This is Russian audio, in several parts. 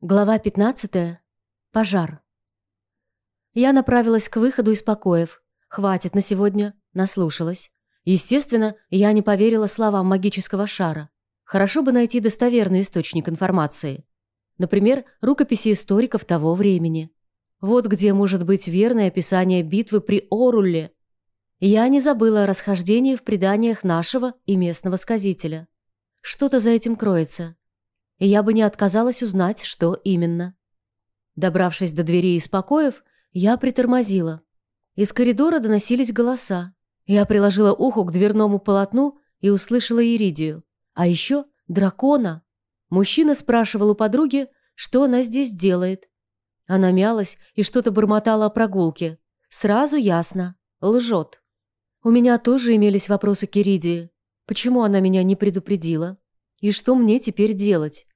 Глава 15. Пожар. Я направилась к выходу из покоев. Хватит на сегодня, наслушалась. Естественно, я не поверила словам магического шара. Хорошо бы найти достоверный источник информации. Например, рукописи историков того времени. Вот где может быть верное описание битвы при Орулле. Я не забыла о расхождении в преданиях нашего и местного сказителя. Что-то за этим кроется и я бы не отказалась узнать, что именно. Добравшись до двери из покоев, я притормозила. Из коридора доносились голоса. Я приложила ухо к дверному полотну и услышала Иридию. А еще дракона. Мужчина спрашивал у подруги, что она здесь делает. Она мялась и что-то бормотала о прогулке. Сразу ясно. Лжет. У меня тоже имелись вопросы к Иридии. Почему она меня не предупредила? И что мне теперь делать?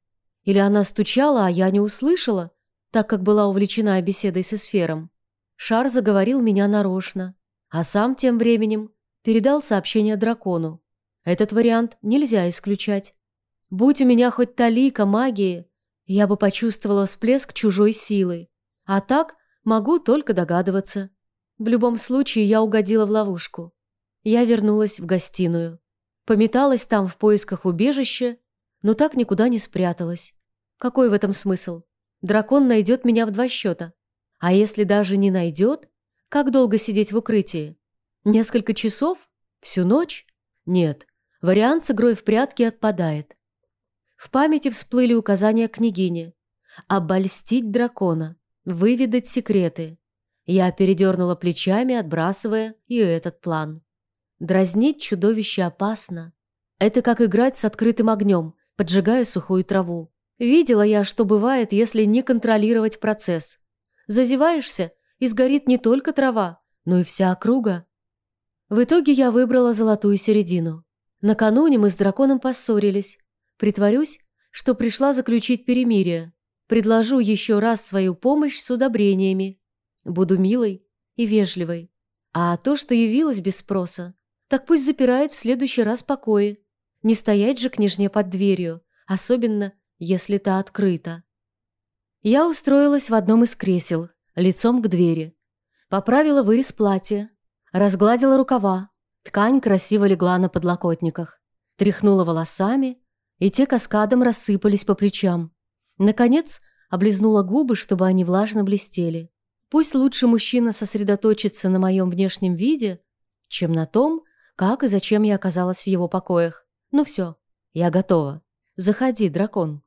Или она стучала, а я не услышала, так как была увлечена беседой с эсфером. Шар заговорил меня нарочно, а сам тем временем передал сообщение дракону. Этот вариант нельзя исключать. Будь у меня хоть талика магии, я бы почувствовала всплеск чужой силы. А так могу только догадываться. В любом случае я угодила в ловушку. Я вернулась в гостиную. Пометалась там в поисках убежища но так никуда не спряталась. Какой в этом смысл? Дракон найдет меня в два счета. А если даже не найдет, как долго сидеть в укрытии? Несколько часов? Всю ночь? Нет, вариант с игрой в прятки отпадает. В памяти всплыли указания княгини. Обольстить дракона, выведать секреты. Я передернула плечами, отбрасывая и этот план. Дразнить чудовище опасно. Это как играть с открытым огнем поджигая сухую траву. Видела я, что бывает, если не контролировать процесс. Зазеваешься, и сгорит не только трава, но и вся округа. В итоге я выбрала золотую середину. Накануне мы с драконом поссорились. Притворюсь, что пришла заключить перемирие. Предложу еще раз свою помощь с удобрениями. Буду милой и вежливой. А то, что явилась без спроса, так пусть запирает в следующий раз покои. Не стоять же княжне под дверью, особенно если та открыта. Я устроилась в одном из кресел, лицом к двери. Поправила вырез платья, разгладила рукава. Ткань красиво легла на подлокотниках. Тряхнула волосами, и те каскадом рассыпались по плечам. Наконец, облизнула губы, чтобы они влажно блестели. Пусть лучше мужчина сосредоточится на моем внешнем виде, чем на том, как и зачем я оказалась в его покоях. Ну все, я готова. Заходи, дракон.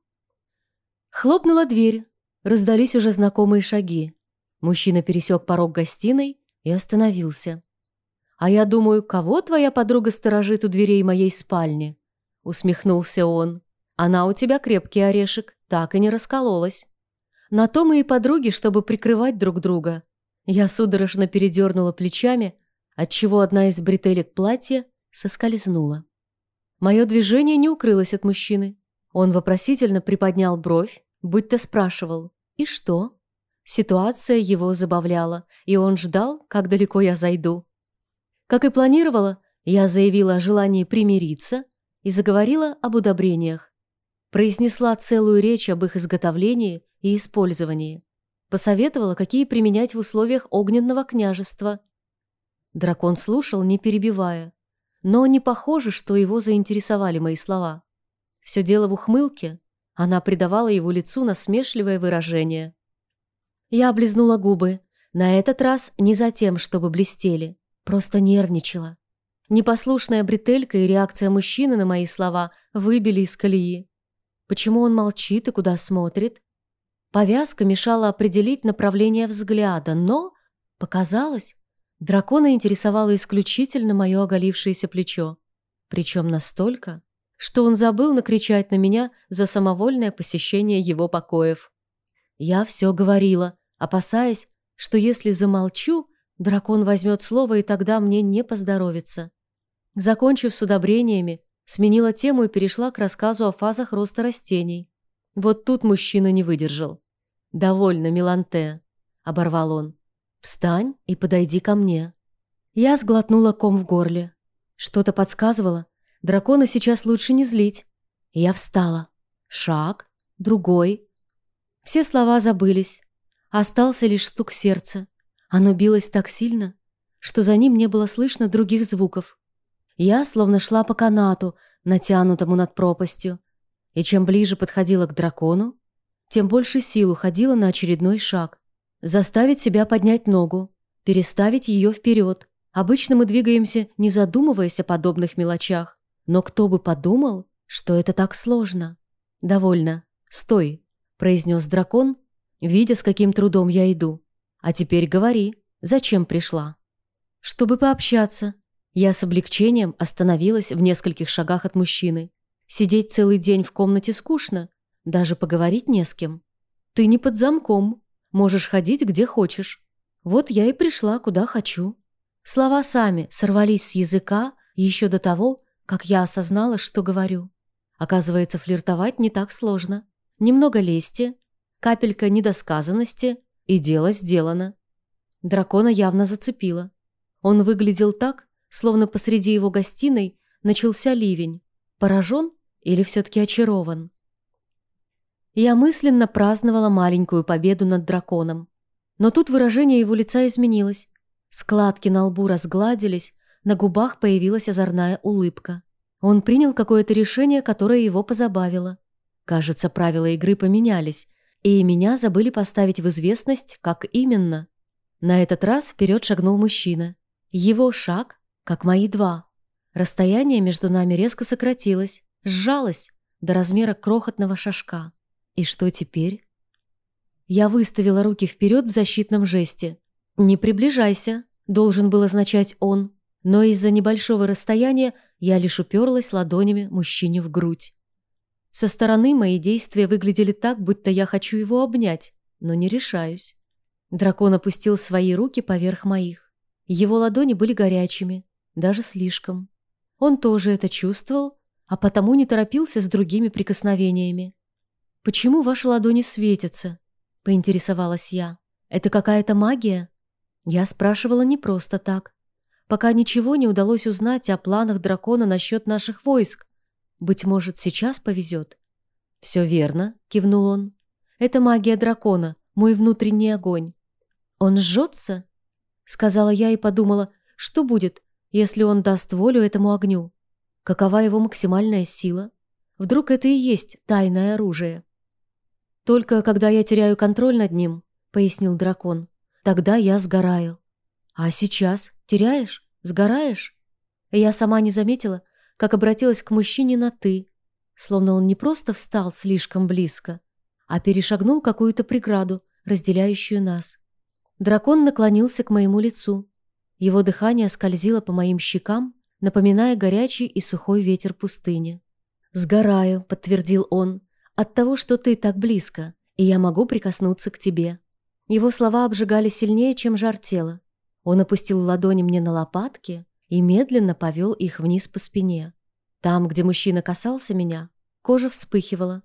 Хлопнула дверь. Раздались уже знакомые шаги. Мужчина пересек порог гостиной и остановился. «А я думаю, кого твоя подруга сторожит у дверей моей спальни?» Усмехнулся он. «Она у тебя крепкий орешек, так и не раскололась». На то мы и подруги, чтобы прикрывать друг друга. Я судорожно передернула плечами, отчего одна из бретелек платья соскользнула. Мое движение не укрылось от мужчины. Он вопросительно приподнял бровь, будто спрашивал «И что?». Ситуация его забавляла, и он ждал, как далеко я зайду. Как и планировала, я заявила о желании примириться и заговорила об удобрениях. Произнесла целую речь об их изготовлении и использовании. Посоветовала, какие применять в условиях огненного княжества. Дракон слушал, не перебивая. Но не похоже, что его заинтересовали мои слова. Все дело в ухмылке. Она придавала его лицу насмешливое выражение. Я облизнула губы. На этот раз не за тем, чтобы блестели. Просто нервничала. Непослушная бретелька и реакция мужчины на мои слова выбили из колеи. Почему он молчит и куда смотрит? Повязка мешала определить направление взгляда, но, показалось, Дракона интересовало исключительно мое оголившееся плечо. Причем настолько, что он забыл накричать на меня за самовольное посещение его покоев. Я все говорила, опасаясь, что если замолчу, дракон возьмет слово, и тогда мне не поздоровится. Закончив с удобрениями, сменила тему и перешла к рассказу о фазах роста растений. Вот тут мужчина не выдержал. «Довольно, Миланте», — оборвал он. «Встань и подойди ко мне». Я сглотнула ком в горле. Что-то подсказывало. Дракона сейчас лучше не злить. Я встала. Шаг, другой. Все слова забылись. Остался лишь стук сердца. Оно билось так сильно, что за ним не было слышно других звуков. Я словно шла по канату, натянутому над пропастью, и чем ближе подходила к дракону, тем больше сил уходила на очередной шаг. Заставить себя поднять ногу, переставить ее вперед. Обычно мы двигаемся, не задумываясь о подобных мелочах. Но кто бы подумал, что это так сложно? «Довольно. Стой», — произнес дракон, видя, с каким трудом я иду. «А теперь говори, зачем пришла?» «Чтобы пообщаться». Я с облегчением остановилась в нескольких шагах от мужчины. Сидеть целый день в комнате скучно, даже поговорить не с кем. Ты не под замком, можешь ходить где хочешь. Вот я и пришла, куда хочу. Слова сами сорвались с языка еще до того, как я осознала, что говорю. Оказывается, флиртовать не так сложно. Немного лести, капелька недосказанности, и дело сделано. Дракона явно зацепило. Он выглядел так, словно посреди его гостиной начался ливень. Поражен или все-таки очарован? Я мысленно праздновала маленькую победу над драконом. Но тут выражение его лица изменилось. Складки на лбу разгладились, на губах появилась озорная улыбка. Он принял какое-то решение, которое его позабавило. Кажется, правила игры поменялись, и меня забыли поставить в известность, как именно. На этот раз вперед шагнул мужчина. Его шаг, как мои два. Расстояние между нами резко сократилось, сжалось до размера крохотного шажка. И что теперь? Я выставила руки вперед в защитном жесте. «Не приближайся», — должен был означать он, но из-за небольшого расстояния я лишь уперлась ладонями мужчине в грудь. Со стороны мои действия выглядели так, будто я хочу его обнять, но не решаюсь. Дракон опустил свои руки поверх моих. Его ладони были горячими, даже слишком. Он тоже это чувствовал, а потому не торопился с другими прикосновениями. «Почему ваши ладони светятся?» поинтересовалась я. «Это какая-то магия?» Я спрашивала не просто так. Пока ничего не удалось узнать о планах дракона насчет наших войск. Быть может, сейчас повезет. «Все верно», — кивнул он. «Это магия дракона, мой внутренний огонь». «Он жжется?» — сказала я и подумала, что будет, если он даст волю этому огню. Какова его максимальная сила? Вдруг это и есть тайное оружие? «Только когда я теряю контроль над ним», — пояснил дракон, — «тогда я сгораю». «А сейчас? Теряешь? Сгораешь?» Я сама не заметила, как обратилась к мужчине на «ты», словно он не просто встал слишком близко, а перешагнул какую-то преграду, разделяющую нас. Дракон наклонился к моему лицу. Его дыхание скользило по моим щекам, напоминая горячий и сухой ветер пустыни. «Сгораю», — подтвердил он, от того, что ты так близко, и я могу прикоснуться к тебе». Его слова обжигали сильнее, чем жар тела. Он опустил ладони мне на лопатки и медленно повел их вниз по спине. Там, где мужчина касался меня, кожа вспыхивала.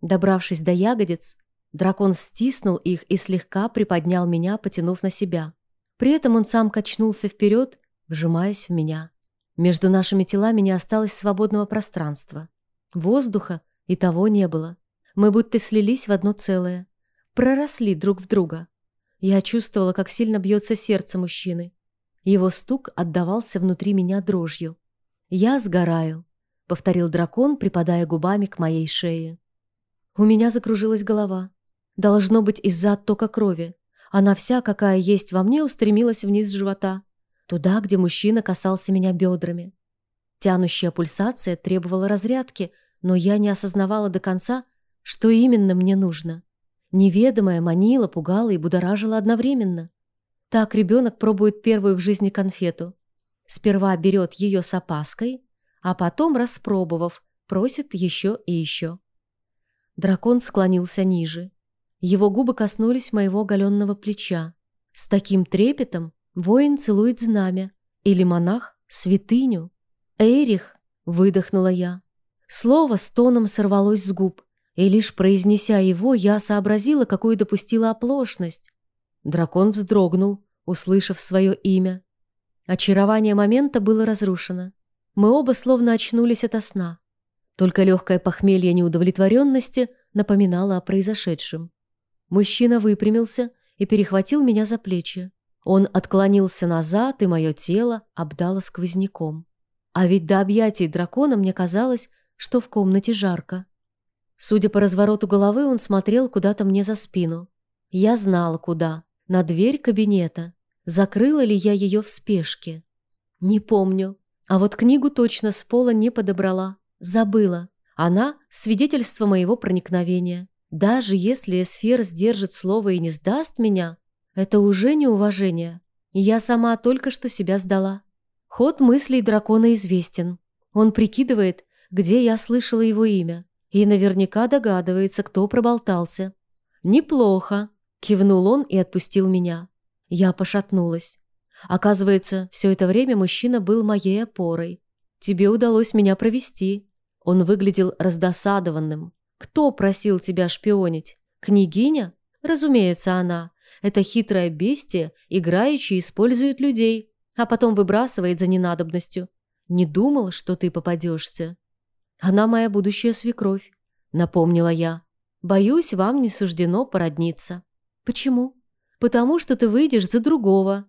Добравшись до ягодиц, дракон стиснул их и слегка приподнял меня, потянув на себя. При этом он сам качнулся вперед, вжимаясь в меня. Между нашими телами не осталось свободного пространства. Воздуха и того не было. Мы будто слились в одно целое. Проросли друг в друга. Я чувствовала, как сильно бьется сердце мужчины. Его стук отдавался внутри меня дрожью. «Я сгораю», — повторил дракон, припадая губами к моей шее. У меня закружилась голова. Должно быть из-за оттока крови. Она вся, какая есть во мне, устремилась вниз живота. Туда, где мужчина касался меня бедрами. Тянущая пульсация требовала разрядки, но я не осознавала до конца, что именно мне нужно. Неведомое манило, пугало и будоражило одновременно. Так ребенок пробует первую в жизни конфету. Сперва берет ее с опаской, а потом, распробовав, просит еще и еще. Дракон склонился ниже. Его губы коснулись моего оголенного плеча. С таким трепетом воин целует знамя, или монах — святыню. «Эрих!» — выдохнула я. Слово с тоном сорвалось с губ, и лишь произнеся его, я сообразила, какую допустила оплошность. Дракон вздрогнул, услышав свое имя. Очарование момента было разрушено. Мы оба словно очнулись ото сна. Только легкое похмелье неудовлетворенности напоминало о произошедшем. Мужчина выпрямился и перехватил меня за плечи. Он отклонился назад, и мое тело обдало сквозняком. А ведь до объятий дракона мне казалось, что в комнате жарко. Судя по развороту головы, он смотрел куда-то мне за спину. Я знала, куда. На дверь кабинета. Закрыла ли я ее в спешке? Не помню. А вот книгу точно с пола не подобрала. Забыла. Она — свидетельство моего проникновения. Даже если Эсфер сдержит слово и не сдаст меня, это уже неуважение. Я сама только что себя сдала. Ход мыслей дракона известен. Он прикидывает, где я слышала его имя, и наверняка догадывается, кто проболтался. «Неплохо», — кивнул он и отпустил меня. Я пошатнулась. Оказывается, все это время мужчина был моей опорой. «Тебе удалось меня провести». Он выглядел раздосадованным. «Кто просил тебя шпионить? Княгиня? Разумеется, она. Это хитрое бестие, играющее использует людей, а потом выбрасывает за ненадобностью. Не думал, что ты попадешься. Она моя будущая свекровь, напомнила я. Боюсь, вам не суждено породниться. Почему? Потому что ты выйдешь за другого.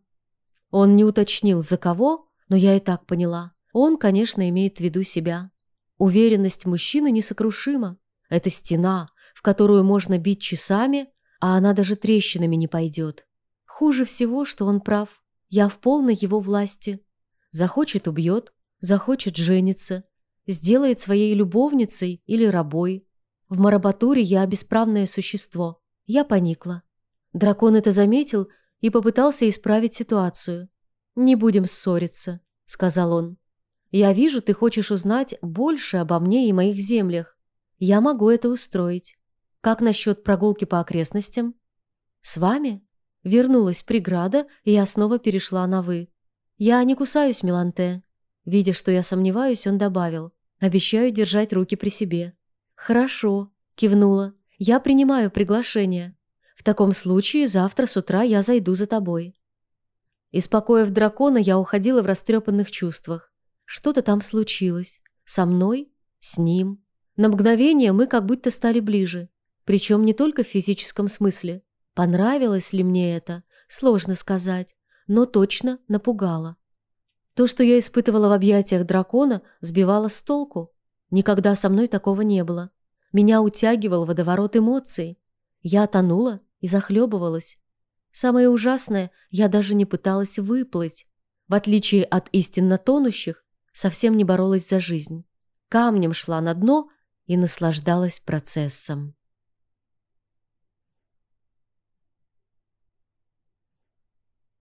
Он не уточнил, за кого, но я и так поняла. Он, конечно, имеет в виду себя. Уверенность мужчины несокрушима. Это стена, в которую можно бить часами, а она даже трещинами не пойдет. Хуже всего, что он прав. Я в полной его власти. Захочет – убьет, захочет – женится, сделает своей любовницей или рабой. В Марабатуре я бесправное существо. Я поникла. Дракон это заметил и попытался исправить ситуацию. «Не будем ссориться», — сказал он. «Я вижу, ты хочешь узнать больше обо мне и моих землях. Я могу это устроить. Как насчет прогулки по окрестностям? С вами? Вернулась преграда, и я снова перешла на «вы». Я не кусаюсь, Миланте. Видя, что я сомневаюсь, он добавил. Обещаю держать руки при себе. Хорошо, кивнула. Я принимаю приглашение. В таком случае завтра с утра я зайду за тобой. Из покоев дракона я уходила в растрепанных чувствах. Что-то там случилось. Со мной, с ним. На мгновение мы как будто стали ближе. Причем не только в физическом смысле. Понравилось ли мне это, сложно сказать, но точно напугало. То, что я испытывала в объятиях дракона, сбивало с толку. Никогда со мной такого не было. Меня утягивал водоворот эмоций. Я тонула и захлебывалась. Самое ужасное, я даже не пыталась выплыть. В отличие от истинно тонущих, совсем не боролась за жизнь. Камнем шла на дно и наслаждалась процессом.